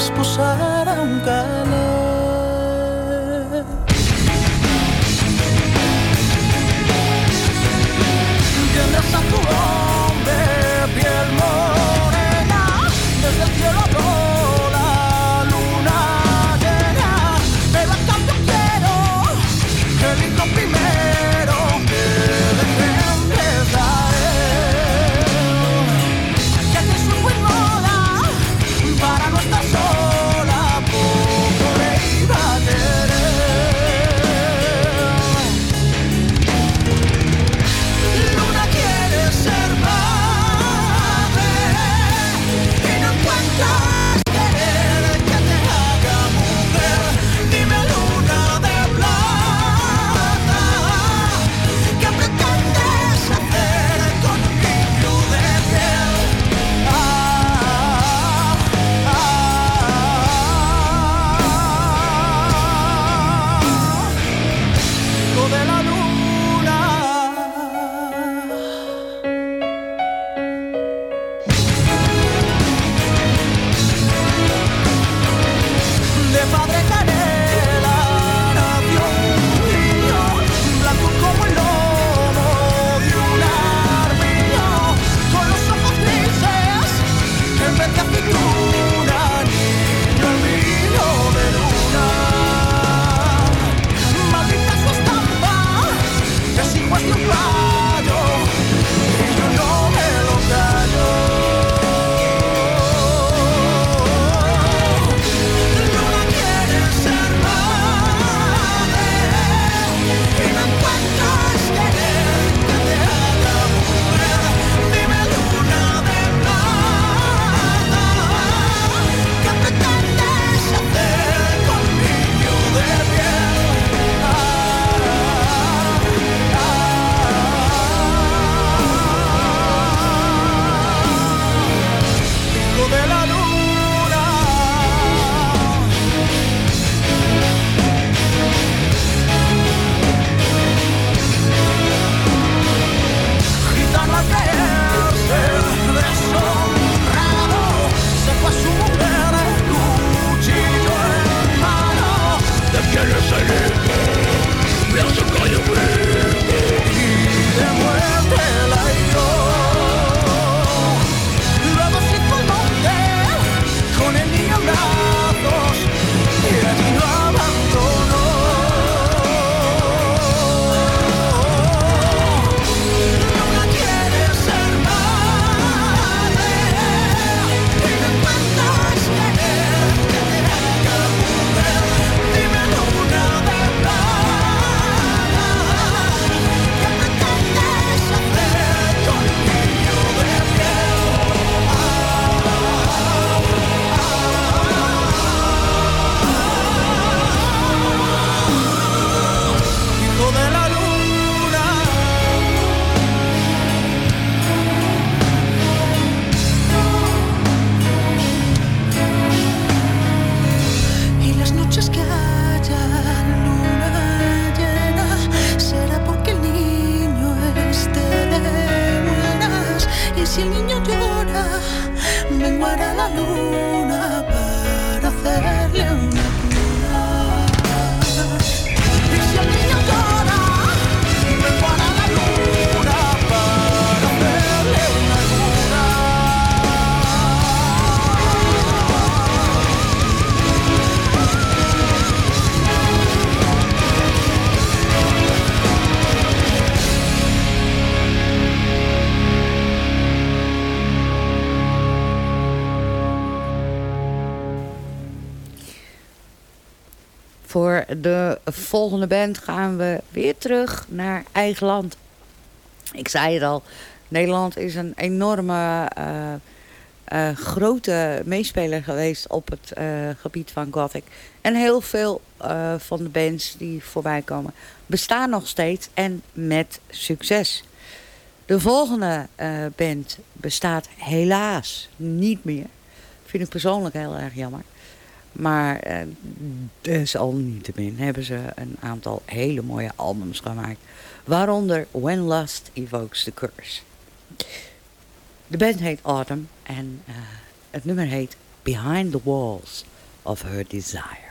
esposar a un calor. Que abraza tu voz. your body de volgende band gaan we weer terug naar eigen land. Ik zei het al, Nederland is een enorme eh, eh, grote meespeler geweest op het eh, gebied van gothic. En heel veel van de bands die voorbij komen bestaan nog steeds en met succes. De volgende band bestaat helaas niet meer. Vind ik persoonlijk heel erg jammer. Maar eh, desalniettemin hebben ze een aantal hele mooie albums gemaakt. Waaronder When Lust Evokes the Curse. De band heet Autumn en eh, het nummer heet Behind the Walls of Her Desire.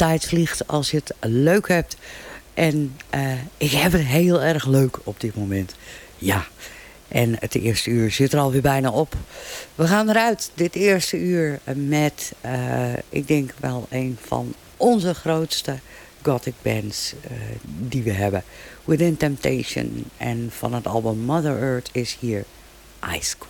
Tijd vliegt als je het leuk hebt. En uh, ik heb het heel erg leuk op dit moment. Ja, en het eerste uur zit er alweer bijna op. We gaan eruit, dit eerste uur, met, uh, ik denk wel een van onze grootste gothic bands uh, die we hebben. Within Temptation. En van het album Mother Earth is hier Ice Queen.